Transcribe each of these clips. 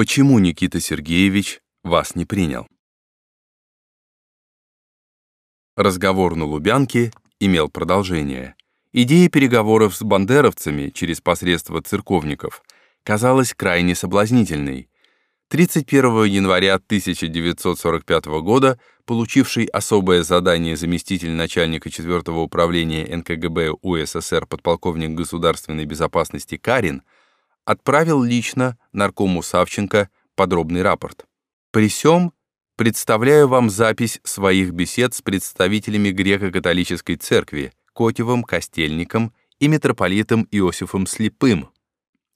Почему Никита Сергеевич вас не принял? Разговор на Лубянке имел продолжение. Идея переговоров с бандеровцами через посредство церковников казалась крайне соблазнительной. 31 января 1945 года, получивший особое задание заместитель начальника 4 управления НКГБ УССР подполковник государственной безопасности Карин, отправил лично наркому Савченко подробный рапорт. При сём представляю вам запись своих бесед с представителями греко-католической церкви Котевым, Костельником и митрополитом Иосифом Слепым,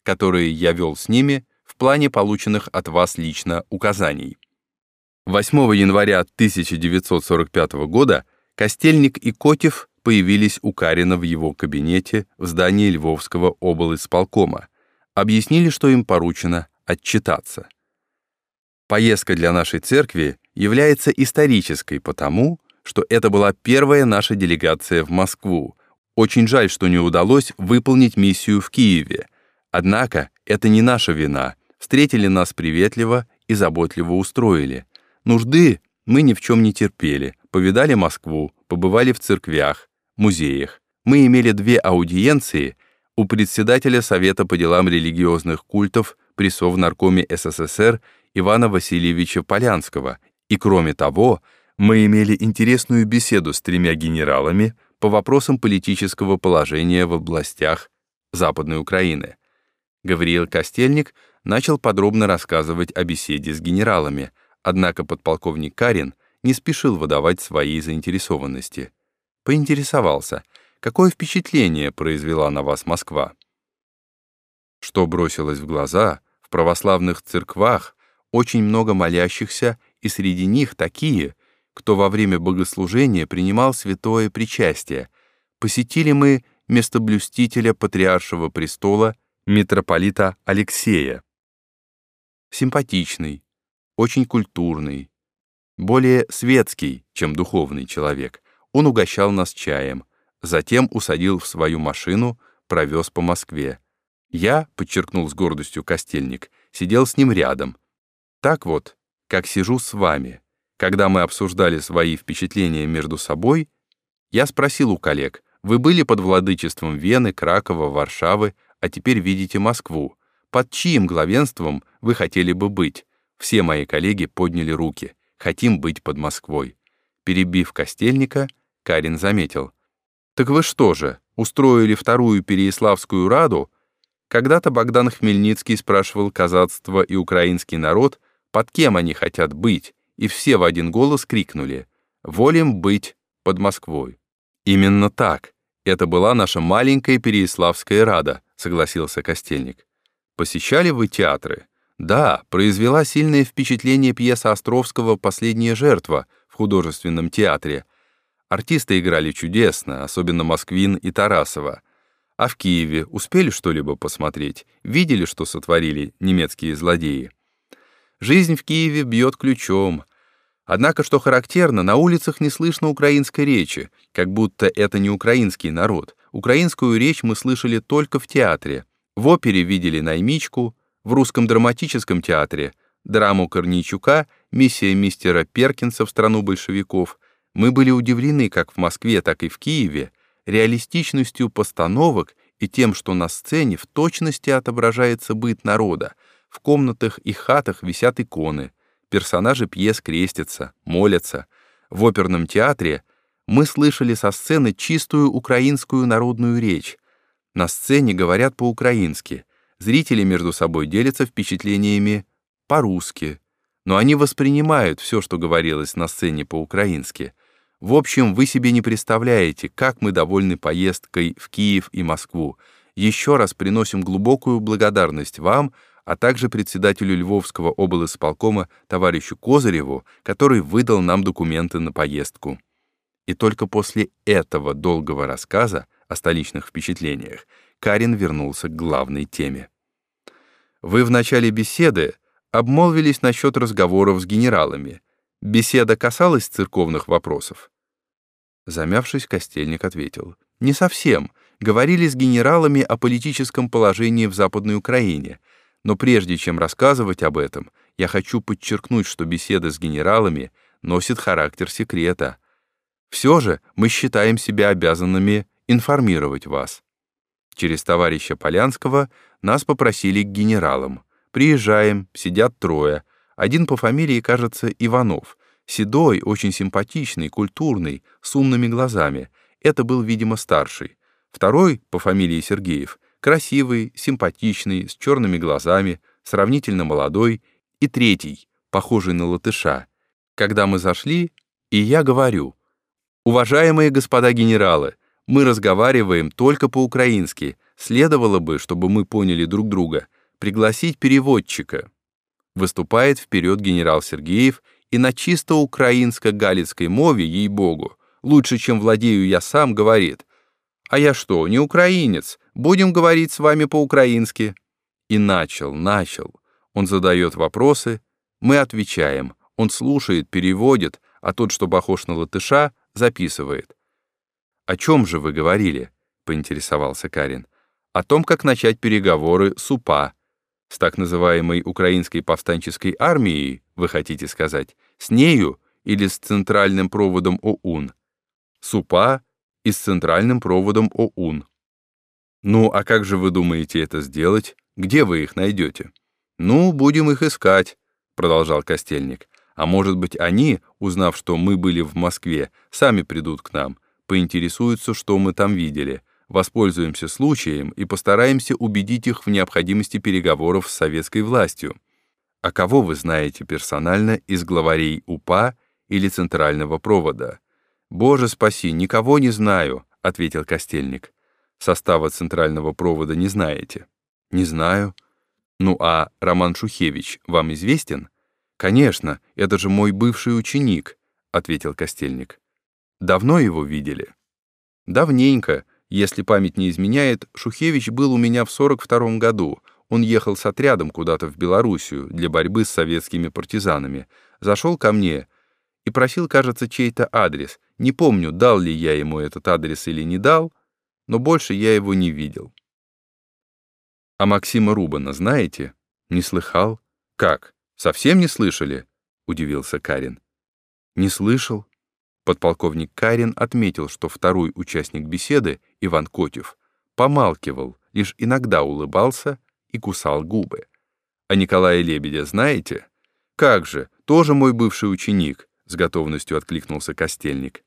которые я вел с ними в плане полученных от вас лично указаний. 8 января 1945 года Костельник и Котев появились у Карина в его кабинете в здании Львовского облисполкома, объяснили, что им поручено отчитаться. Поездка для нашей церкви является исторической потому, что это была первая наша делегация в Москву. Очень жаль, что не удалось выполнить миссию в Киеве. Однако это не наша вина. Встретили нас приветливо и заботливо устроили. Нужды мы ни в чем не терпели. Повидали Москву, побывали в церквях, музеях. Мы имели две аудиенции у председателя Совета по делам религиозных культов при Совнаркоме СССР Ивана Васильевича Полянского, и кроме того, мы имели интересную беседу с тремя генералами по вопросам политического положения в областях Западной Украины. Гавриил Костельник начал подробно рассказывать о беседе с генералами, однако подполковник Карин не спешил выдавать своей заинтересованности. Поинтересовался — Какое впечатление произвела на вас Москва? Что бросилось в глаза, в православных церквах очень много молящихся, и среди них такие, кто во время богослужения принимал святое причастие. Посетили мы местоблюстителя патриаршего престола митрополита Алексея. Симпатичный, очень культурный, более светский, чем духовный человек. Он угощал нас чаем, Затем усадил в свою машину, провез по Москве. Я, подчеркнул с гордостью Костельник, сидел с ним рядом. Так вот, как сижу с вами. Когда мы обсуждали свои впечатления между собой, я спросил у коллег, вы были под владычеством Вены, Кракова, Варшавы, а теперь видите Москву. Под чьим главенством вы хотели бы быть? Все мои коллеги подняли руки. Хотим быть под Москвой. Перебив Костельника, Карин заметил — так вы что же, устроили вторую Переяславскую Раду? Когда-то Богдан Хмельницкий спрашивал казацство и украинский народ, под кем они хотят быть, и все в один голос крикнули «Волим быть под Москвой». Именно так. Это была наша маленькая Переяславская Рада, согласился Костельник. Посещали вы театры? Да, произвела сильное впечатление пьеса Островского «Последняя жертва» в художественном театре, Артисты играли чудесно, особенно Москвин и Тарасова. А в Киеве успели что-либо посмотреть? Видели, что сотворили немецкие злодеи? Жизнь в Киеве бьет ключом. Однако, что характерно, на улицах не слышно украинской речи, как будто это не украинский народ. Украинскую речь мы слышали только в театре. В опере видели «Наймичку», в русском драматическом театре — драму Корнейчука, миссия мистера Перкинса в страну большевиков, мы были удивлены как в Москве, так и в Киеве реалистичностью постановок и тем, что на сцене в точности отображается быт народа. В комнатах и хатах висят иконы, персонажи пьес крестятся, молятся. В оперном театре мы слышали со сцены чистую украинскую народную речь. На сцене говорят по-украински. Зрители между собой делятся впечатлениями по-русски, но они воспринимают все, что говорилось на сцене по-украински — в общем, вы себе не представляете, как мы довольны поездкой в Киев и Москву. Еще раз приносим глубокую благодарность вам, а также председателю Львовского облсполкома товарищу Козыреву, который выдал нам документы на поездку. И только после этого долгого рассказа о столичных впечатлениях Карин вернулся к главной теме. Вы в начале беседы обмолвились насчет разговоров с генералами. Беседа касалась церковных вопросов. Замявшись, Костельник ответил. «Не совсем. Говорили с генералами о политическом положении в Западной Украине. Но прежде чем рассказывать об этом, я хочу подчеркнуть, что беседа с генералами носит характер секрета. Все же мы считаем себя обязанными информировать вас. Через товарища Полянского нас попросили к генералам. Приезжаем, сидят трое. Один по фамилии, кажется, Иванов. Седой, очень симпатичный, культурный, с умными глазами. Это был, видимо, старший. Второй, по фамилии Сергеев, красивый, симпатичный, с черными глазами, сравнительно молодой. И третий, похожий на латыша. Когда мы зашли, и я говорю, «Уважаемые господа генералы, мы разговариваем только по-украински. Следовало бы, чтобы мы поняли друг друга, пригласить переводчика. Выступает вперед генерал Сергеев и на чисто украинско-галицкой мове, ей-богу, лучше, чем владею я сам, говорит. А я что, не украинец? Будем говорить с вами по-украински. И начал, начал. Он задает вопросы, мы отвечаем. Он слушает, переводит, а тот, что похож на латыша, записывает. «О чем же вы говорили?» — поинтересовался Карин. «О том, как начать переговоры с УПА, с так называемой Украинской повстанческой армией, вы хотите сказать, с нею или с центральным проводом ОУН? С УПА и с центральным проводом ОУН. Ну, а как же вы думаете это сделать? Где вы их найдете? Ну, будем их искать, продолжал Костельник. А может быть, они, узнав, что мы были в Москве, сами придут к нам, поинтересуются, что мы там видели, воспользуемся случаем и постараемся убедить их в необходимости переговоров с советской властью. А кого вы знаете персонально из главарей УПА или Центрального провода? «Боже спаси, никого не знаю», — ответил Костельник. «Состава Центрального провода не знаете?» «Не знаю». «Ну а Роман Шухевич вам известен?» «Конечно, это же мой бывший ученик», — ответил Костельник. Давно его видели? Давненько. Если память не изменяет, Шухевич был у меня в 42 году. Он ехал с отрядом куда-то в Белоруссию для борьбы с советскими партизанами. Зашел ко мне и просил, кажется, чей-то адрес. Не помню, дал ли я ему этот адрес или не дал, но больше я его не видел. А Максима Рубана знаете? Не слыхал? Как? Совсем не слышали? Удивился Карин. Не слышал. Подполковник Карин отметил, что второй участник беседы, Иван Котев, помалкивал, лишь иногда улыбался и кусал губы. «А Николая Лебедя знаете?» «Как же, тоже мой бывший ученик», — с готовностью откликнулся Костельник.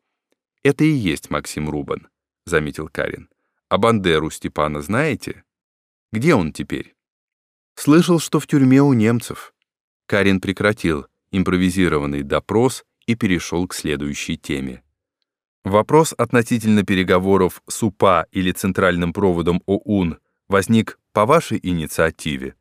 «Это и есть Максим Рубан», — заметил Карин. «А Бандеру Степана знаете? Где он теперь?» «Слышал, что в тюрьме у немцев». Карин прекратил импровизированный допрос и перешел к следующей теме. Вопрос относительно переговоров с УПА или Центральным проводом ОУН возник по вашей инициативе?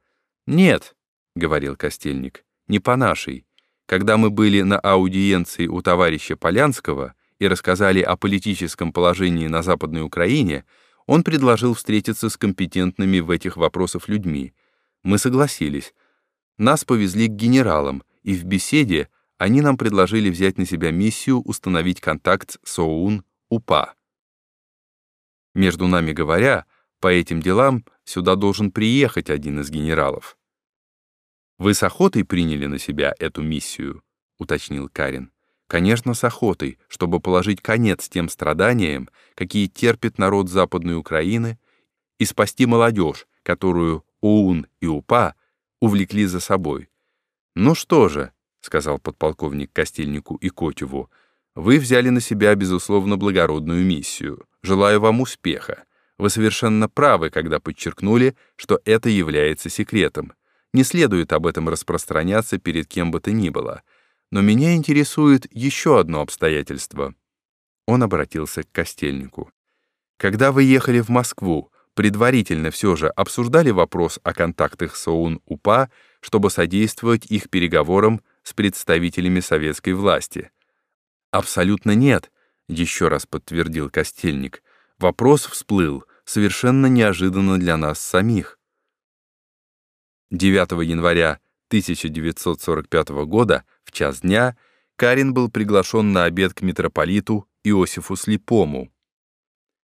Нет, — говорил Костельник, — не по нашей. Когда мы были на аудиенции у товарища Полянского и рассказали о политическом положении на Западной Украине, он предложил встретиться с компетентными в этих вопросах людьми. Мы согласились. Нас повезли к генералам, и в беседе они нам предложили взять на себя миссию установить контакт с ОУН УПА. Между нами говоря, по этим делам сюда должен приехать один из генералов. «Вы с охотой приняли на себя эту миссию?» — уточнил Карин. «Конечно, с охотой, чтобы положить конец тем страданиям, какие терпит народ Западной Украины, и спасти молодежь, которую ОУН и УПА увлекли за собой. Ну что же, сказал подполковник Костельнику и Котеву, вы взяли на себя, безусловно, благородную миссию. Желаю вам успеха. Вы совершенно правы, когда подчеркнули, что это является секретом. Не следует об этом распространяться перед кем бы то ни было. Но меня интересует еще одно обстоятельство. Он обратился к Костельнику. Когда вы ехали в Москву, предварительно все же обсуждали вопрос о контактах с ОУН-УПА, чтобы содействовать их переговорам с представителями советской власти. Абсолютно нет, еще раз подтвердил Костельник. Вопрос всплыл совершенно неожиданно для нас самих. 9 января 1945 года в час дня Карин был приглашен на обед к митрополиту Иосифу Слепому.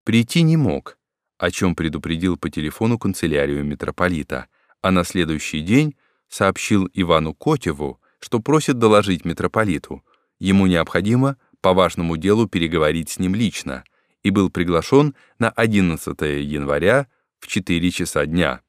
Прийти не мог, о чем предупредил по телефону канцелярию митрополита, а на следующий день сообщил Ивану Котеву, что просит доложить митрополиту. Ему необходимо по важному делу переговорить с ним лично, и был приглашен на 11 января в 4 часа дня.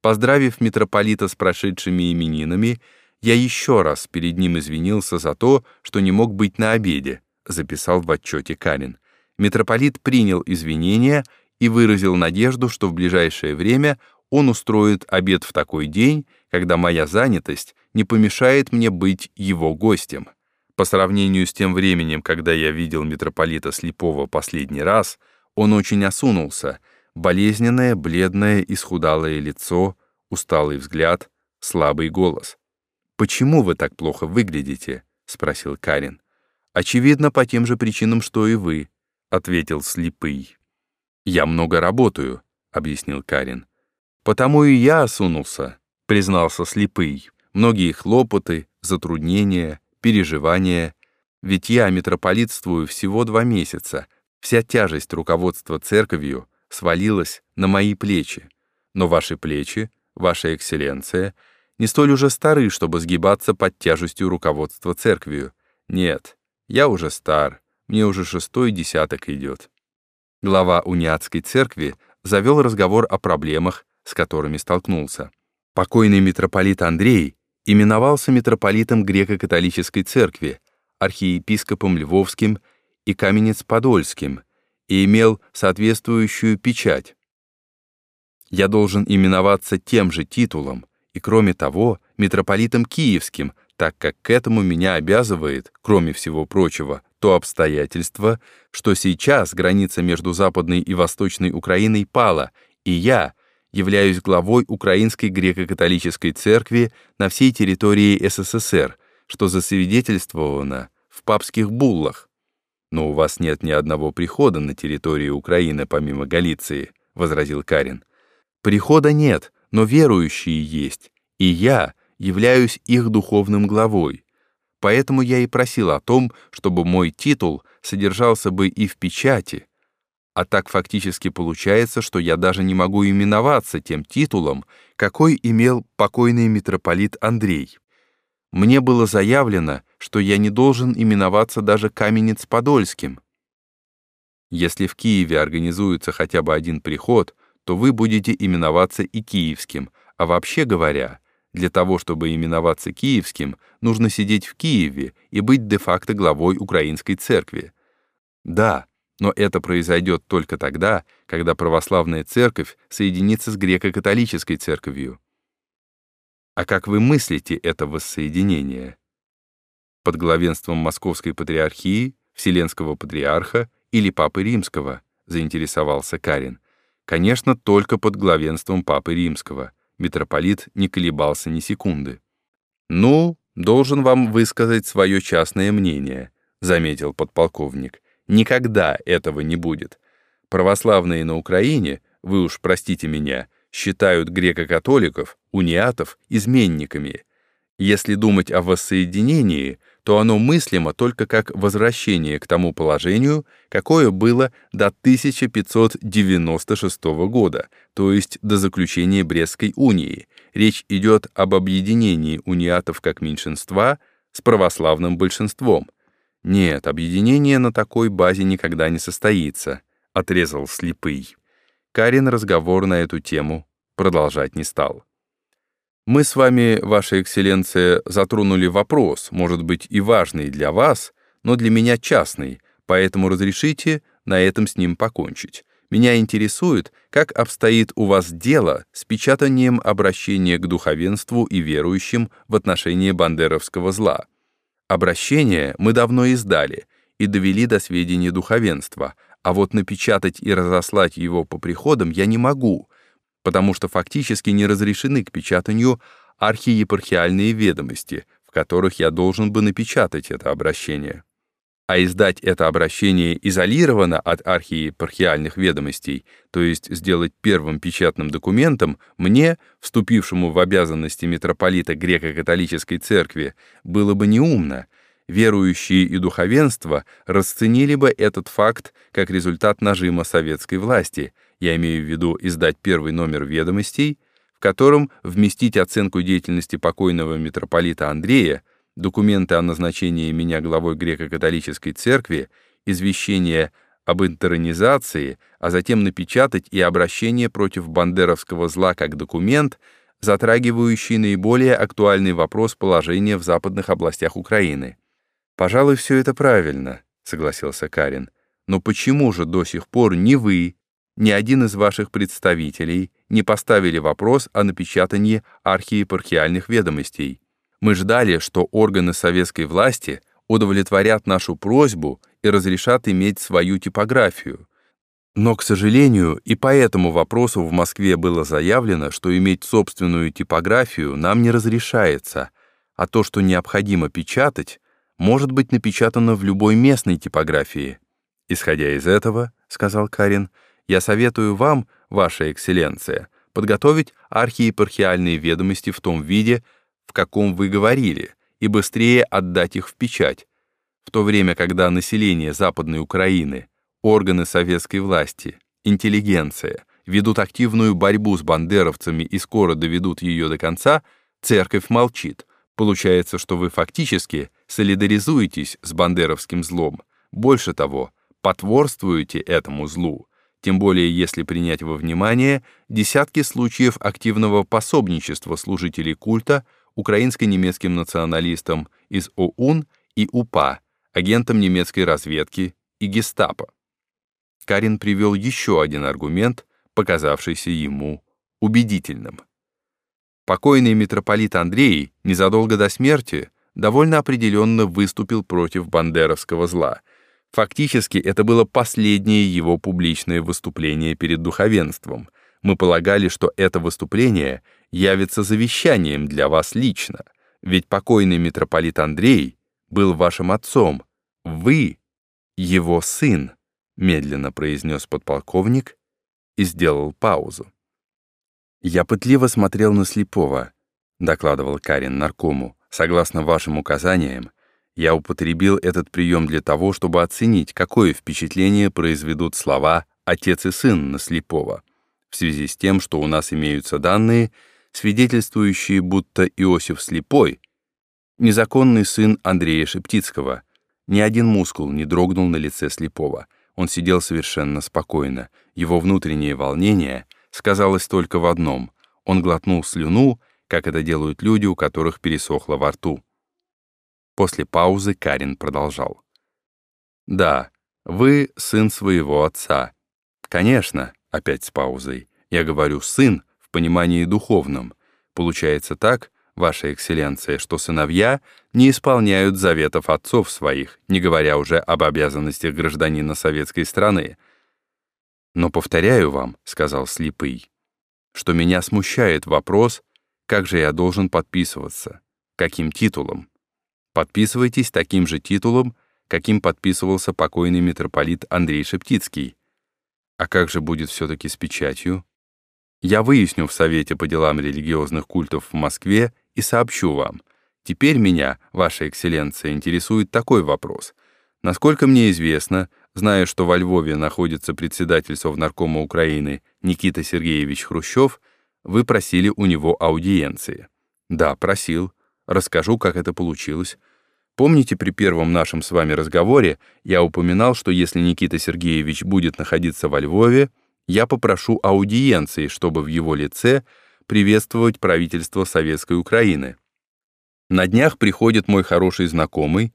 Поздравив митрополита с прошедшими именинами, я еще раз перед ним извинился за то, что не мог быть на обеде, записал в отчете Карин. Митрополит принял извинения и выразил надежду, что в ближайшее время он устроит обед в такой день, когда моя занятость не помешает мне быть его гостем. По сравнению с тем временем, когда я видел митрополита Слепого последний раз, он очень осунулся, болезненное, бледное, исхудалое лицо, усталый взгляд, слабый голос. «Почему вы так плохо выглядите?» — спросил Карин. «Очевидно, по тем же причинам, что и вы», — ответил слепый. «Я много работаю», — объяснил Карин. «Потому и я осунулся», — признался слепый. «Многие хлопоты, затруднения, переживания. Ведь я митрополитствую всего два месяца. Вся тяжесть руководства церковью свалилась на мои плечи. Но ваши плечи, ваша экселленция, не столь уже стары, чтобы сгибаться под тяжестью руководства церковью. Нет, я уже стар, мне уже шестой десяток идет. Глава униатской церкви завел разговор о проблемах, с которыми столкнулся. Покойный митрополит Андрей именовался митрополитом греко-католической церкви, архиепископом Львовским и Каменец-Подольским и имел соответствующую печать. Я должен именоваться тем же титулом и, кроме того, митрополитом Киевским, так как к этому меня обязывает, кроме всего прочего, то обстоятельство, что сейчас граница между Западной и Восточной Украиной пала, и я являюсь главой Украинской греко-католической церкви на всей территории СССР, что засвидетельствовано в папских буллах. Но у вас нет ни одного прихода на территории Украины помимо Галиции, возразил Карин. Прихода нет, но верующие есть, и я являюсь их духовным главой. Поэтому я и просил о том, чтобы мой титул содержался бы и в печати, а так фактически получается, что я даже не могу именоваться тем титулом, какой имел покойный митрополит Андрей. Мне было заявлено, что я не должен именоваться даже Каменец-Подольским. Если в Киеве организуется хотя бы один приход, то вы будете именоваться и киевским, а вообще говоря, для того, чтобы именоваться киевским, нужно сидеть в Киеве и быть де-факто главой Украинской церкви. Да, но это произойдет только тогда, когда православная церковь соединится с греко-католической церковью. А как вы мыслите это воссоединение? Под главенством Московской патриархии, Вселенского патриарха или Папы Римского, заинтересовался Карин. Конечно, только под главенством Папы Римского. Митрополит не колебался ни секунды. «Ну, должен вам высказать свое частное мнение», — заметил подполковник. Никогда этого не будет. Православные на Украине, вы уж простите меня, считают греко-католиков, униатов, изменниками. Если думать о воссоединении, то оно мыслимо только как возвращение к тому положению, какое было до 1596 года, то есть до заключения Брестской унии. Речь идет об объединении униатов как меньшинства с православным большинством – «Нет, объединение на такой базе никогда не состоится», — отрезал слепый. Карин разговор на эту тему продолжать не стал. «Мы с вами, Ваша Экселленция, затронули вопрос, может быть, и важный для вас, но для меня частный, поэтому разрешите на этом с ним покончить. Меня интересует, как обстоит у вас дело с печатанием обращения к духовенству и верующим в отношении бандеровского зла. Обращение мы давно издали и довели до сведения духовенства, а вот напечатать и разослать его по приходам я не могу, потому что фактически не разрешены к печатанию архиепархиальные ведомости, в которых я должен бы напечатать это обращение а издать это обращение изолированно от архиепархиальных ведомостей, то есть сделать первым печатным документом, мне, вступившему в обязанности митрополита греко-католической церкви, было бы неумно. Верующие и духовенство расценили бы этот факт как результат нажима советской власти, я имею в виду издать первый номер ведомостей, котором вместить оценку деятельности покойного митрополита Андрея, документы о назначении меня главой греко-католической церкви, извещение об интеронизации, а затем напечатать и обращение против бандеровского зла как документ, затрагивающий наиболее актуальный вопрос положения в западных областях Украины. «Пожалуй, все это правильно», — согласился Карин. «Но почему же до сих пор ни вы, ни один из ваших представителей не поставили вопрос о напечатании архиепархиальных ведомостей? Мы ждали, что органы советской власти удовлетворят нашу просьбу и разрешат иметь свою типографию. Но, к сожалению, и по этому вопросу в Москве было заявлено, что иметь собственную типографию нам не разрешается, а то, что необходимо печатать, может быть напечатано в любой местной типографии. Исходя из этого, — сказал Карин, — я советую вам, ваша экселленция, подготовить архиепархиальные ведомости в том виде, в каком вы говорили, и быстрее отдать их в печать, в то время, когда население Западной Украины, органы советской власти, интеллигенция ведут активную борьбу с бандеровцами и скоро доведут ее до конца, церковь молчит. Получается, что вы фактически солидаризуетесь с бандеровским злом. Больше того, потворствуете этому злу, тем более если принять во внимание десятки случаев активного пособничества служителей культа украинско-немецким националистам из ОУН и УПА, агентам немецкой разведки и гестапо. Карин привел еще один аргумент, показавшийся ему убедительным. Покойный митрополит Андрей незадолго до смерти довольно определенно выступил против бандеровского зла. Фактически это было последнее его публичное выступление перед духовенством. Мы полагали, что это выступление явится завещанием для вас лично, ведь покойный митрополит Андрей был вашим отцом. Вы — его сын», — медленно произнес подполковник и сделал паузу. «Я пытливо смотрел на слепого», — докладывал Карин наркому. «Согласно вашим указаниям, я употребил этот прием для того, чтобы оценить, какое впечатление произведут слова «отец и сын» на слепого, в связи с тем, что у нас имеются данные, свидетельствующие, будто Иосиф Слепой — Незаконный сын Андрея Шептицкого. Ни один мускул не дрогнул на лице слепого. Он сидел совершенно спокойно. Его внутреннее волнение сказалось только в одном. Он глотнул слюну, как это делают люди, у которых пересохло во рту. После паузы Карин продолжал. «Да, вы сын своего отца. Конечно, опять с паузой. Я говорю «сын» понимании духовном. Получается так, Ваша Экселленция, что сыновья не исполняют заветов отцов своих, не говоря уже об обязанностях гражданина советской страны. Но повторяю вам, — сказал Слепый, — что меня смущает вопрос, как же я должен подписываться, каким титулом. Подписывайтесь таким же титулом, каким подписывался покойный митрополит Андрей Шептицкий. А как же будет все-таки с печатью? Я выясню в Совете по делам религиозных культов в Москве и сообщу вам. Теперь меня, Ваша Экселленция, интересует такой вопрос. Насколько мне известно, зная, что во Львове находится председатель Совнаркома Украины Никита Сергеевич Хрущев, вы просили у него аудиенции. Да, просил. Расскажу, как это получилось. Помните, при первом нашем с вами разговоре я упоминал, что если Никита Сергеевич будет находиться во Львове, я попрошу аудиенции, чтобы в его лице приветствовать правительство Советской Украины. На днях приходит мой хороший знакомый,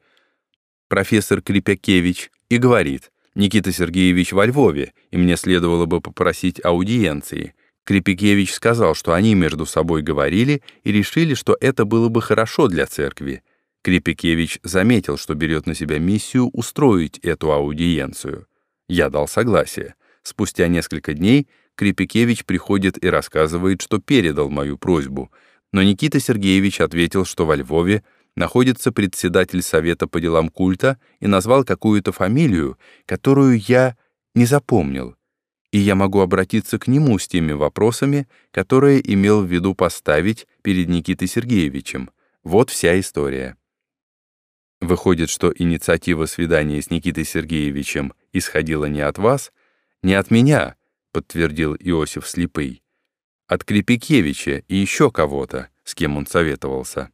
профессор Крепякевич, и говорит, «Никита Сергеевич во Львове, и мне следовало бы попросить аудиенции». Крепякевич сказал, что они между собой говорили и решили, что это было бы хорошо для церкви. Крепякевич заметил, что берет на себя миссию устроить эту аудиенцию. Я дал согласие. Спустя несколько дней Крепикевич приходит и рассказывает, что передал мою просьбу, но Никита Сергеевич ответил, что во Львове находится председатель Совета по делам культа и назвал какую-то фамилию, которую я не запомнил, и я могу обратиться к нему с теми вопросами, которые имел в виду поставить перед Никитой Сергеевичем. Вот вся история. Выходит, что инициатива свидания с Никитой Сергеевичем исходила не от вас, не от меня, подтвердил Иосиф Слепый. от Крепикевича и еще кого-то, с кем он советовался.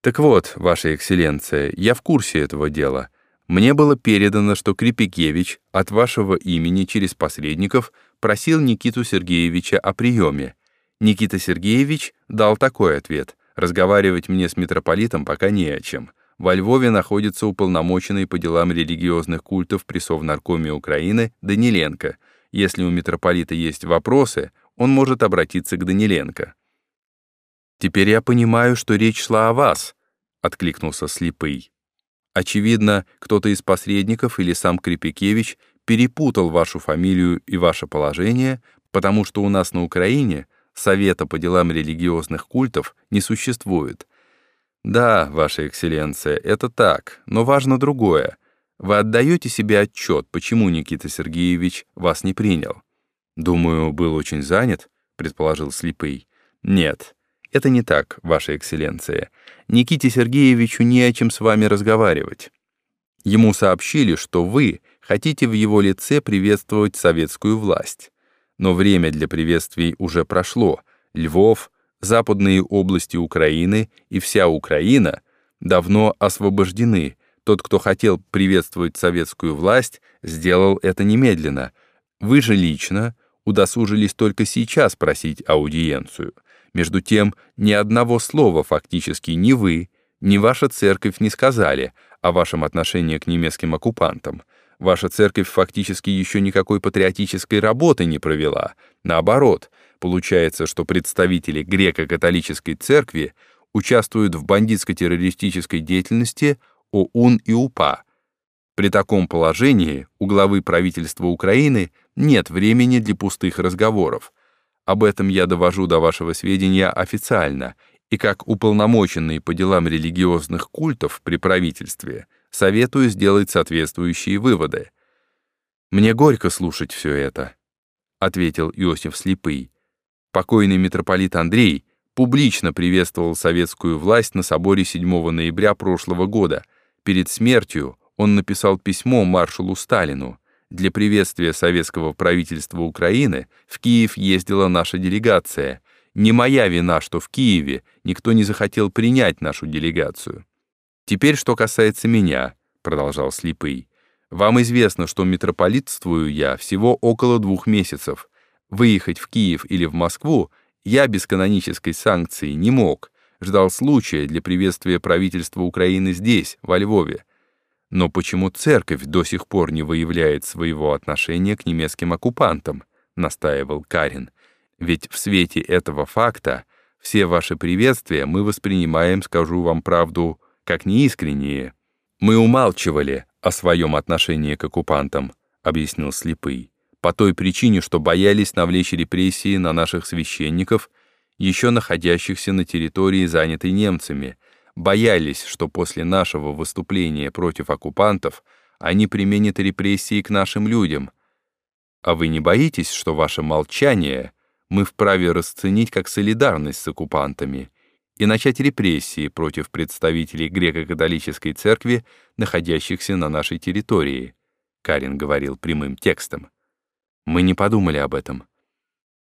Так вот, Ваша Экселленция, я в курсе этого дела. Мне было передано, что Крепикевич от вашего имени через посредников просил Никиту Сергеевича о приеме. Никита Сергеевич дал такой ответ. Разговаривать мне с митрополитом пока не о чем. Во Львове находится уполномоченный по делам религиозных культов при Совнаркоме Украины Даниленко. Если у митрополита есть вопросы, он может обратиться к Даниленко. «Теперь я понимаю, что речь шла о вас», — откликнулся слепый. «Очевидно, кто-то из посредников или сам Крепикевич перепутал вашу фамилию и ваше положение, потому что у нас на Украине Совета по делам религиозных культов не существует. Да, Ваша Экселленция, это так, но важно другое. Вы отдаете себе отчет, почему Никита Сергеевич вас не принял? Думаю, был очень занят, предположил слепый. Нет, это не так, Ваша Экселленция. Никите Сергеевичу не о чем с вами разговаривать. Ему сообщили, что вы хотите в его лице приветствовать советскую власть. Но время для приветствий уже прошло. Львов, западные области Украины и вся Украина давно освобождены. Тот, кто хотел приветствовать советскую власть, сделал это немедленно. Вы же лично удосужились только сейчас просить аудиенцию. Между тем, ни одного слова фактически ни вы, ни ваша церковь не сказали о вашем отношении к немецким оккупантам. Ваша церковь фактически еще никакой патриотической работы не провела. Наоборот, получается, что представители греко-католической церкви участвуют в бандитско-террористической деятельности ОУН и УПА. При таком положении у главы правительства Украины нет времени для пустых разговоров. Об этом я довожу до вашего сведения официально, и как уполномоченный по делам религиозных культов при правительстве советую сделать соответствующие выводы. «Мне горько слушать все это», — ответил Иосиф Слепый. Покойный митрополит Андрей публично приветствовал советскую власть на соборе 7 ноября прошлого года. Перед смертью он написал письмо маршалу Сталину. Для приветствия советского правительства Украины в Киев ездила наша делегация. Не моя вина, что в Киеве никто не захотел принять нашу делегацию. Теперь, что касается меня, продолжал Слепый. Вам известно, что митрополитствую я всего около двух месяцев. Выехать в Киев или в Москву я без канонической санкции не мог. Ждал случая для приветствия правительства Украины здесь, во Львове. Но почему церковь до сих пор не выявляет своего отношения к немецким оккупантам? настаивал Карин. Ведь в свете этого факта все ваши приветствия мы воспринимаем, скажу вам правду, как неискренние. Мы умалчивали о своем отношении к оккупантам, объяснил слепый, по той причине, что боялись навлечь репрессии на наших священников, еще находящихся на территории, занятой немцами, боялись, что после нашего выступления против оккупантов они применят репрессии к нашим людям. А вы не боитесь, что ваше молчание мы вправе расценить как солидарность с оккупантами и начать репрессии против представителей греко-католической церкви, находящихся на нашей территории, Карин говорил прямым текстом. Мы не подумали об этом.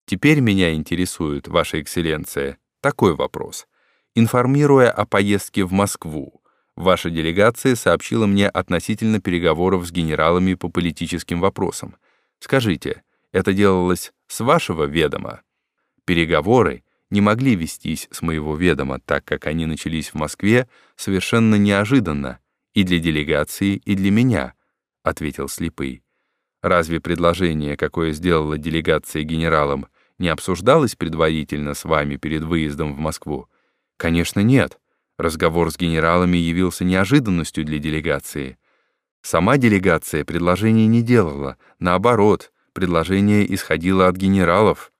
Теперь меня интересует, Ваша Экселленция, такой вопрос. Информируя о поездке в Москву, ваша делегация сообщила мне относительно переговоров с генералами по политическим вопросам. Скажите, это делалось с вашего ведома? Переговоры не могли вестись с моего ведома, так как они начались в Москве совершенно неожиданно и для делегации, и для меня, — ответил слепый. Разве предложение, какое сделала делегация генералам, не обсуждалось предварительно с вами перед выездом в Москву? Конечно, нет. Разговор с генералами явился неожиданностью для делегации. Сама делегация предложений не делала, наоборот, предложение исходило от генералов.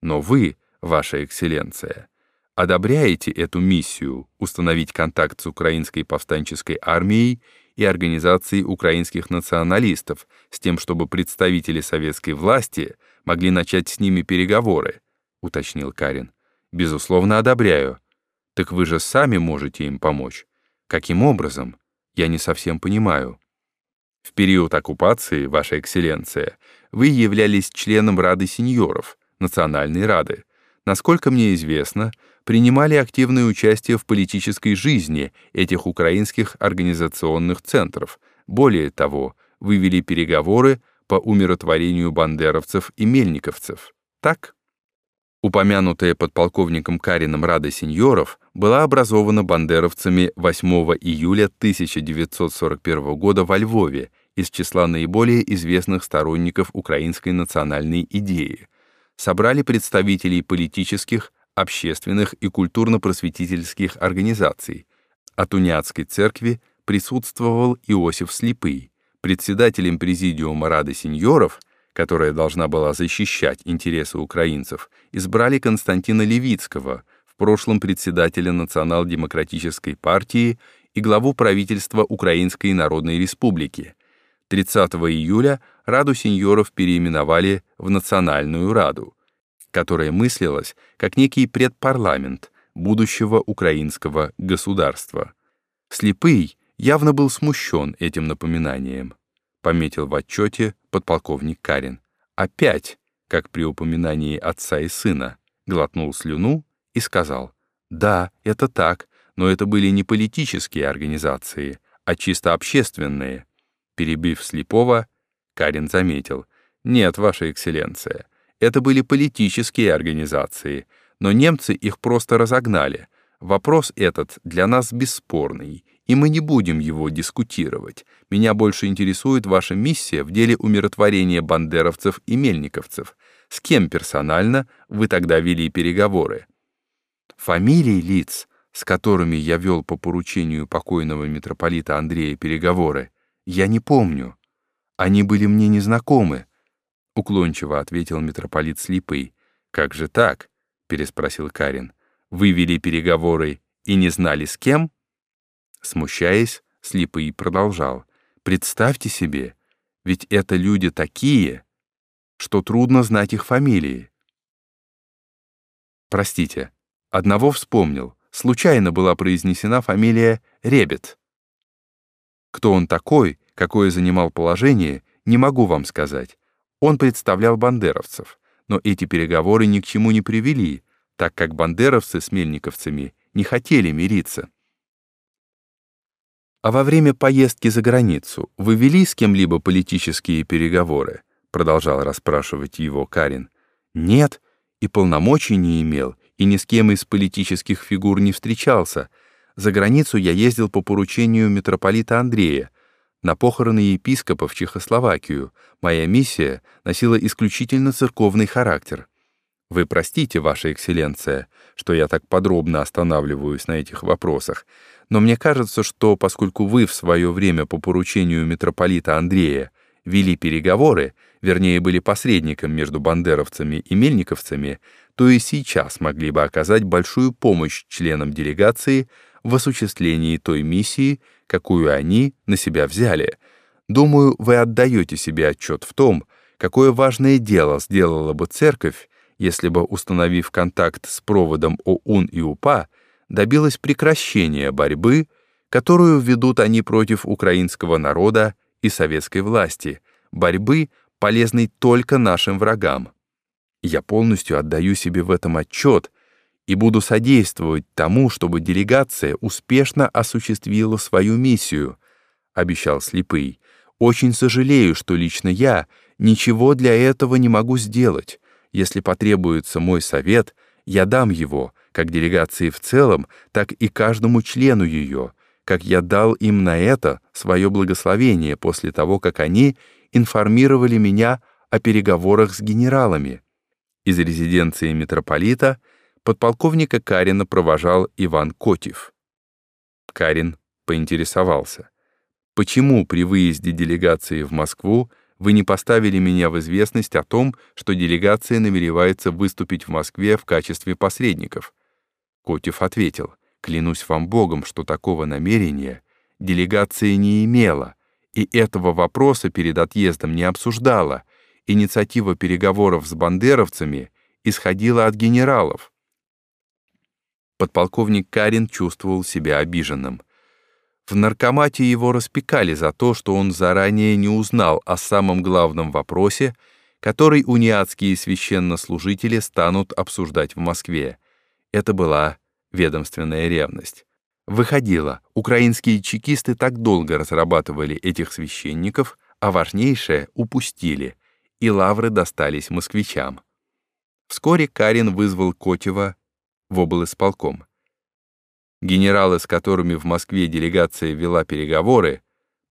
Но вы, Ваша Экселленция, одобряете эту миссию установить контакт с украинской повстанческой армией и организацией украинских националистов с тем, чтобы представители советской власти могли начать с ними переговоры, уточнил Карин. Безусловно, одобряю. Так вы же сами можете им помочь. Каким образом? Я не совсем понимаю. В период оккупации, Ваша Экселленция, вы являлись членом Рады сеньоров, Национальной Рады. Насколько мне известно, принимали активное участие в политической жизни этих украинских организационных центров. Более того, вывели переговоры по умиротворению бандеровцев и мельниковцев. Так? Упомянутая подполковником Карином Рада сеньоров была образована бандеровцами 8 июля 1941 года во Львове из числа наиболее известных сторонников украинской национальной идеи. Собрали представителей политических, общественных и культурно-просветительских организаций. От Униатской церкви присутствовал Иосиф Слепый, председателем президиума Рады сеньоров – которая должна была защищать интересы украинцев, избрали Константина Левицкого, в прошлом председателя Национал-демократической партии и главу правительства Украинской Народной Республики. 30 июля Раду сеньоров переименовали в Национальную Раду, которая мыслилась как некий предпарламент будущего украинского государства. Слепый явно был смущен этим напоминанием пометил в отчете подполковник Карин. Опять, как при упоминании отца и сына, глотнул слюну и сказал, «Да, это так, но это были не политические организации, а чисто общественные». Перебив слепого, Карин заметил, «Нет, Ваша Экселленция, это были политические организации, но немцы их просто разогнали. Вопрос этот для нас бесспорный, и мы не будем его дискутировать. Меня больше интересует ваша миссия в деле умиротворения бандеровцев и мельниковцев. С кем персонально вы тогда вели переговоры? Фамилии лиц, с которыми я вел по поручению покойного митрополита Андрея переговоры, я не помню. Они были мне незнакомы, — уклончиво ответил митрополит Слепый. «Как же так?» — переспросил Карин. «Вы вели переговоры и не знали с кем?» Смущаясь, Слепый продолжал. «Представьте себе, ведь это люди такие, что трудно знать их фамилии». Простите, одного вспомнил. Случайно была произнесена фамилия Ребет. Кто он такой, какое занимал положение, не могу вам сказать. Он представлял бандеровцев, но эти переговоры ни к чему не привели, так как бандеровцы с мельниковцами не хотели мириться. «А во время поездки за границу вы вели с кем-либо политические переговоры?» продолжал расспрашивать его Карин. «Нет, и полномочий не имел, и ни с кем из политических фигур не встречался. За границу я ездил по поручению митрополита Андрея, на похороны епископа в Чехословакию. Моя миссия носила исключительно церковный характер. Вы простите, Ваша Экселленция, что я так подробно останавливаюсь на этих вопросах, но мне кажется, что поскольку вы в свое время по поручению митрополита Андрея вели переговоры, вернее, были посредником между бандеровцами и мельниковцами, то и сейчас могли бы оказать большую помощь членам делегации в осуществлении той миссии, какую они на себя взяли. Думаю, вы отдаете себе отчет в том, какое важное дело сделала бы церковь, если бы, установив контакт с проводом ОУН и УПА, добилась прекращения борьбы, которую ведут они против украинского народа и советской власти, борьбы, полезной только нашим врагам. Я полностью отдаю себе в этом отчет и буду содействовать тому, чтобы делегация успешно осуществила свою миссию, обещал Слепый. Очень сожалею, что лично я ничего для этого не могу сделать. Если потребуется мой совет, я дам его, как делегации в целом, так и каждому члену ее, как я дал им на это свое благословение после того, как они информировали меня о переговорах с генералами. Из резиденции митрополита подполковника Карина провожал Иван Котев. Карин поинтересовался, почему при выезде делегации в Москву вы не поставили меня в известность о том, что делегация намеревается выступить в Москве в качестве посредников. Котев ответил, «Клянусь вам Богом, что такого намерения делегация не имела, и этого вопроса перед отъездом не обсуждала. Инициатива переговоров с бандеровцами исходила от генералов». Подполковник Карин чувствовал себя обиженным. В наркомате его распекали за то, что он заранее не узнал о самом главном вопросе, который униатские священнослужители станут обсуждать в Москве. Это была ведомственная ревность. Выходило, украинские чекисты так долго разрабатывали этих священников, а важнейшее упустили, и лавры достались москвичам. Вскоре Карин вызвал Котева в облсполком. Генералы, с которыми в Москве делегация вела переговоры,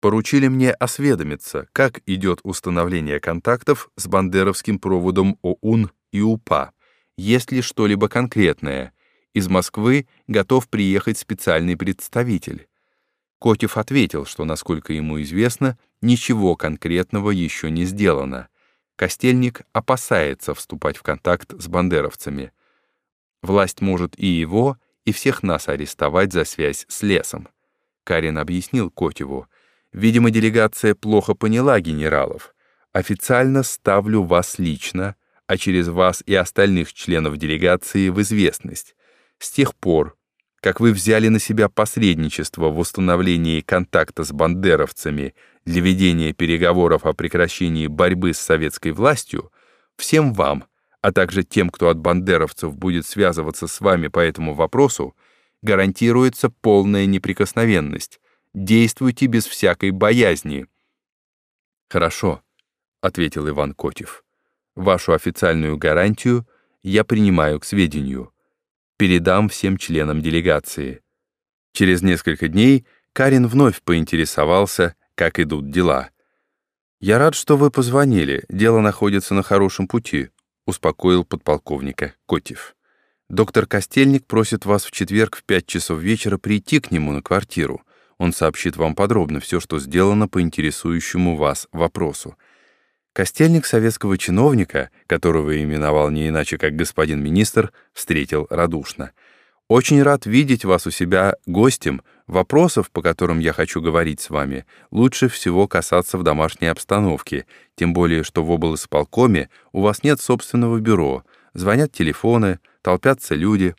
поручили мне осведомиться, как идет установление контактов с бандеровским проводом ОУН и УПА, есть ли что-либо конкретное. Из Москвы готов приехать специальный представитель. Котев ответил, что, насколько ему известно, ничего конкретного еще не сделано. Костельник опасается вступать в контакт с бандеровцами. Власть может и его, и всех нас арестовать за связь с лесом. Карин объяснил Котеву, Видимо, делегация плохо поняла генералов. Официально ставлю вас лично, а через вас и остальных членов делегации в известность. С тех пор, как вы взяли на себя посредничество в установлении контакта с бандеровцами для ведения переговоров о прекращении борьбы с советской властью, всем вам, а также тем, кто от бандеровцев будет связываться с вами по этому вопросу, гарантируется полная неприкосновенность, Действуйте без всякой боязни». «Хорошо», — ответил Иван Котев. «Вашу официальную гарантию я принимаю к сведению. Передам всем членам делегации». Через несколько дней Карин вновь поинтересовался, как идут дела. «Я рад, что вы позвонили. Дело находится на хорошем пути», — успокоил подполковника Котев. «Доктор Костельник просит вас в четверг в пять часов вечера прийти к нему на квартиру. Он сообщит вам подробно все, что сделано по интересующему вас вопросу. Костельник советского чиновника, которого именовал не иначе как господин министр, встретил радушно. «Очень рад видеть вас у себя гостем. Вопросов, по которым я хочу говорить с вами, лучше всего касаться в домашней обстановке, тем более, что в облсполкоме у вас нет собственного бюро, звонят телефоны, толпятся люди,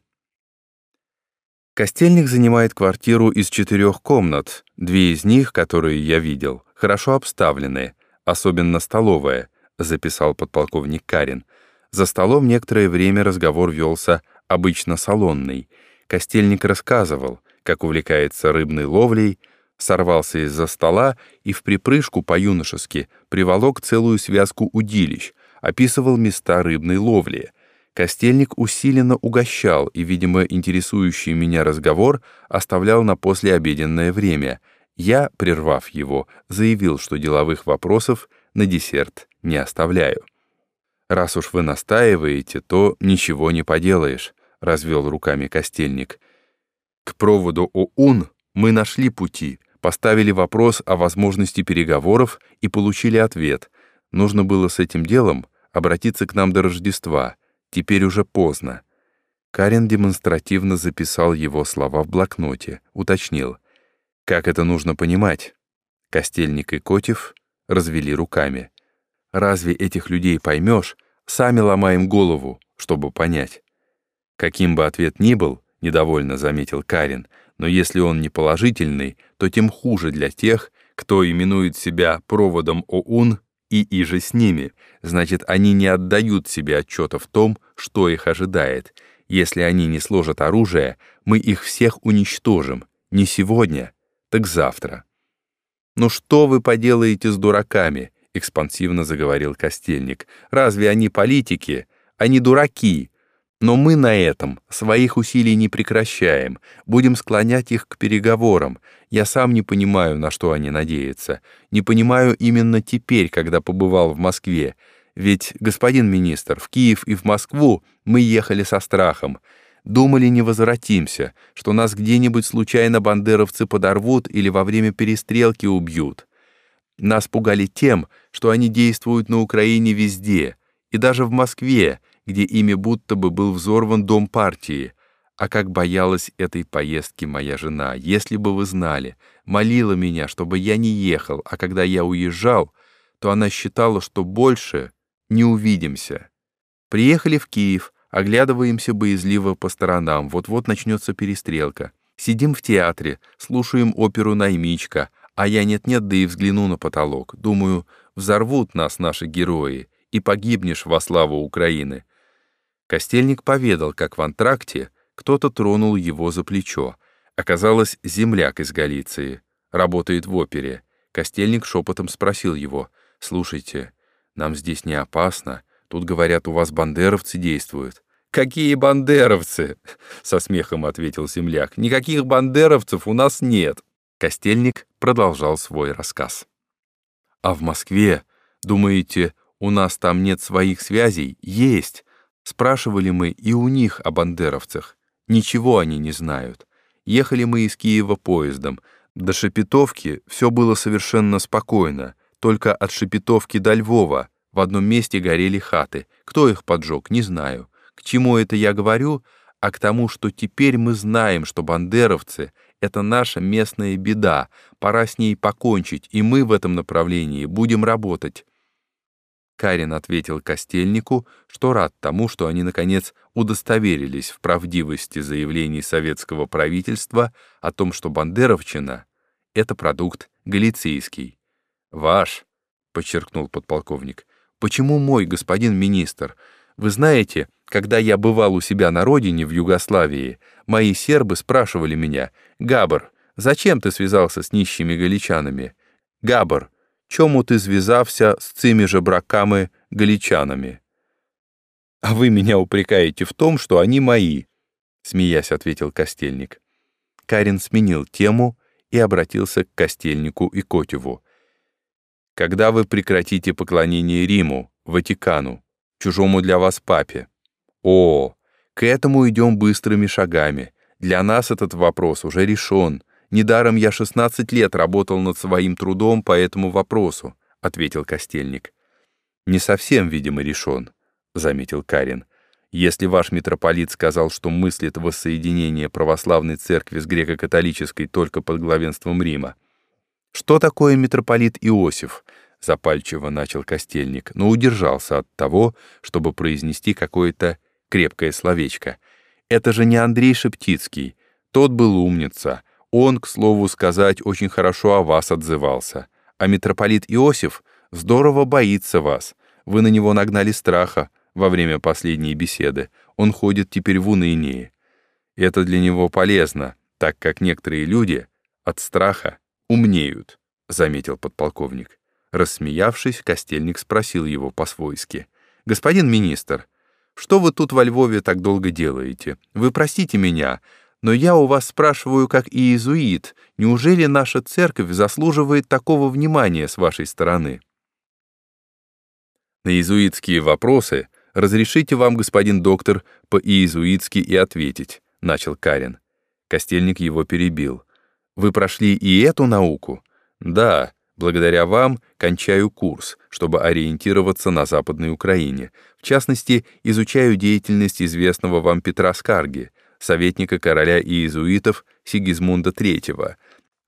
Костельник занимает квартиру из четырех комнат, две из них, которые я видел, хорошо обставлены, особенно столовая, записал подполковник Карин. За столом некоторое время разговор велся обычно салонный. Костельник рассказывал, как увлекается рыбной ловлей, сорвался из-за стола и в припрыжку по-юношески приволок целую связку удилищ, описывал места рыбной ловли — Костельник усиленно угощал и, видимо, интересующий меня разговор оставлял на послеобеденное время. Я, прервав его, заявил, что деловых вопросов на десерт не оставляю. «Раз уж вы настаиваете, то ничего не поделаешь», — развел руками Костельник. «К проводу ОУН мы нашли пути, поставили вопрос о возможности переговоров и получили ответ. Нужно было с этим делом обратиться к нам до Рождества — Теперь уже поздно. Карен демонстративно записал его слова в блокноте, уточнил. Как это нужно понимать? Костельник и Котев развели руками. Разве этих людей поймешь? Сами ломаем голову, чтобы понять. Каким бы ответ ни был, недовольно заметил Карин, но если он не положительный, то тем хуже для тех, кто именует себя проводом ОУН и иже с ними, значит, они не отдают себе отчета в том, что их ожидает. Если они не сложат оружие, мы их всех уничтожим. Не сегодня, так завтра. «Ну что вы поделаете с дураками?» — экспансивно заговорил Костельник. «Разве они политики? Они дураки. Но мы на этом своих усилий не прекращаем, будем склонять их к переговорам. Я сам не понимаю, на что они надеются. Не понимаю именно теперь, когда побывал в Москве. Ведь, господин министр, в Киев и в Москву мы ехали со страхом. Думали, не возвратимся, что нас где-нибудь случайно бандеровцы подорвут или во время перестрелки убьют. Нас пугали тем, что они действуют на Украине везде, и даже в Москве, где ими будто бы был взорван дом партии. А как боялась этой поездки моя жена, если бы вы знали, молила меня, чтобы я не ехал, а когда я уезжал, то она считала, что больше не увидимся. Приехали в Киев, оглядываемся боязливо по сторонам, вот-вот начнется перестрелка. Сидим в театре, слушаем оперу «Наймичка», а я нет-нет, да и взгляну на потолок. Думаю, взорвут нас наши герои, и погибнешь во славу Украины». Костельник поведал, как в антракте кто-то тронул его за плечо. Оказалось, земляк из Галиции. Работает в опере. Костельник шепотом спросил его, «Слушайте, нам здесь не опасно. Тут, говорят, у вас бандеровцы действуют». «Какие бандеровцы?» — со смехом ответил земляк. «Никаких бандеровцев у нас нет». Костельник продолжал свой рассказ. «А в Москве, думаете, у нас там нет своих связей? Есть. Спрашивали мы и у них о бандеровцах. Ничего они не знают. Ехали мы из Киева поездом. До Шепетовки все было совершенно спокойно. Только от Шепетовки до Львова в одном месте горели хаты. Кто их поджег, не знаю. К чему это я говорю? А к тому, что теперь мы знаем, что бандеровцы — это наша местная беда. Пора с ней покончить, и мы в этом направлении будем работать. Карин ответил Костельнику, что рад тому, что они, наконец, удостоверились в правдивости заявлений советского правительства о том, что бандеровчина — это продукт галицийский. «Ваш», — подчеркнул подполковник, — «почему мой, господин министр? Вы знаете, когда я бывал у себя на родине, в Югославии, мои сербы спрашивали меня, «Габар, зачем ты связался с нищими галичанами?» «Габар, чому ти зв'язався з цими же браками галичанами? А вы меня упрекаете в том, что они мои, смеясь, ответил Костельник. Карин сменил тему и обратился к Костельнику и Котеву. Когда вы прекратите поклонение Риму, Ватикану, чужому для вас папе? О, к этому идем быстрыми шагами. Для нас этот вопрос уже решен. Недаром я 16 лет работал над своим трудом по этому вопросу, ответил Костельник. Не совсем, видимо, решен, заметил Карин. Если ваш митрополит сказал, что мыслит воссоединение православной церкви с греко-католической только под главенством Рима. Что такое митрополит Иосиф? запальчиво начал Костельник, но удержался от того, чтобы произнести какое-то крепкое словечко. Это же не Андрей Шептицкий. Тот был умница. Он, к слову сказать, очень хорошо о вас отзывался. А митрополит Иосиф здорово боится вас. Вы на него нагнали страха во время последней беседы. Он ходит теперь в унынии. Это для него полезно, так как некоторые люди от страха умнеют, заметил подполковник. Рассмеявшись, Костельник спросил его по-свойски. «Господин министр, что вы тут во Львове так долго делаете? Вы простите меня, но я у вас спрашиваю как иезуит, неужели наша церковь заслуживает такого внимания с вашей стороны? На иезуитские вопросы разрешите вам, господин доктор, по-иезуитски и ответить, начал Карин. Костельник его перебил. Вы прошли и эту науку? Да, благодаря вам кончаю курс, чтобы ориентироваться на Западной Украине. В частности, изучаю деятельность известного вам Петра Скарги — советника короля иезуитов Сигизмунда III.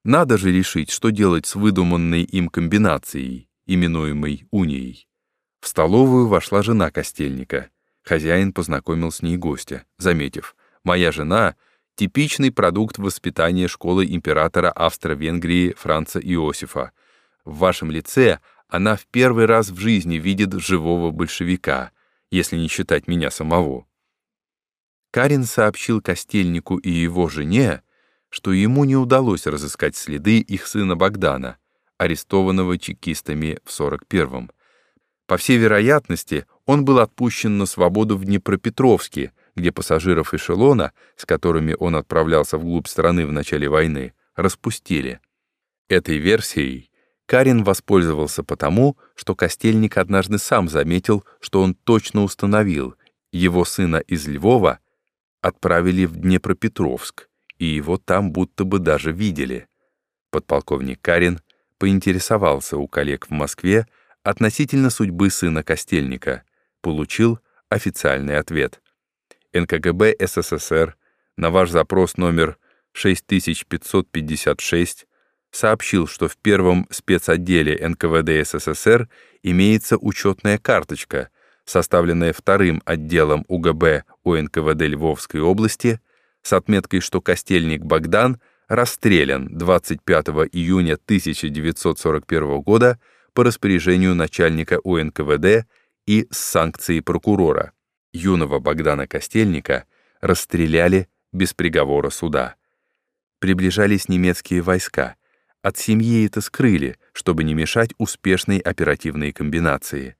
Надо же решить, что делать с выдуманной им комбинацией, именуемой унией. В столовую вошла жена Костельника. Хозяин познакомил с ней гостя, заметив, «Моя жена — типичный продукт воспитания школы императора Австро-Венгрии Франца Иосифа. В вашем лице она в первый раз в жизни видит живого большевика, если не считать меня самого. Карин сообщил Костельнику и его жене, что ему не удалось разыскать следы их сына Богдана, арестованного чекистами в 41-м. По всей вероятности, он был отпущен на свободу в Днепропетровске, где пассажиров эшелона, с которыми он отправлялся вглубь страны в начале войны, распустили. Этой версией Карин воспользовался потому, что Костельник однажды сам заметил, что он точно установил, его сына из Львова отправили в Днепропетровск, и его там будто бы даже видели. Подполковник Карин поинтересовался у коллег в Москве относительно судьбы сына Костельника, получил официальный ответ. НКГБ СССР на ваш запрос номер 6556 сообщил, что в первом спецотделе НКВД СССР имеется учетная карточка, составленная вторым отделом УГБ УНКВД Львовской области, с отметкой, что Костельник Богдан расстрелян 25 июня 1941 года по распоряжению начальника УНКВД и с санкцией прокурора. Юного Богдана Костельника расстреляли без приговора суда. Приближались немецкие войска. От семьи это скрыли, чтобы не мешать успешной оперативной комбинации.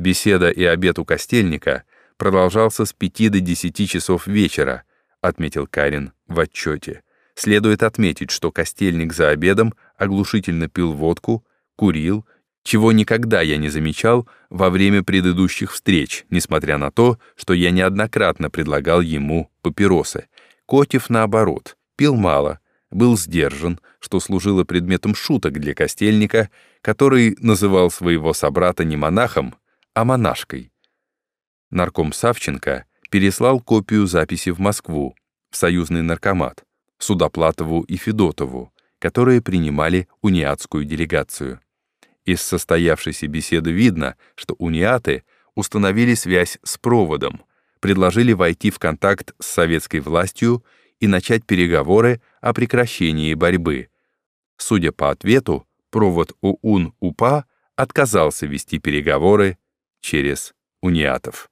Беседа и обед у Костельника продолжался с 5 до 10 часов вечера, отметил Карин в отчете. Следует отметить, что Костельник за обедом оглушительно пил водку, курил, чего никогда я не замечал во время предыдущих встреч, несмотря на то, что я неоднократно предлагал ему папиросы. Котев, наоборот, пил мало, был сдержан, что служило предметом шуток для Костельника, который называл своего собрата не монахом, а монашкой. Нарком Савченко переслал копию записи в Москву, в союзный наркомат, Судоплатову и Федотову, которые принимали униатскую делегацию. Из состоявшейся беседы видно, что униаты установили связь с проводом, предложили войти в контакт с советской властью и начать переговоры о прекращении борьбы. Судя по ответу, провод ОУН-УПА отказался вести переговоры через униатов.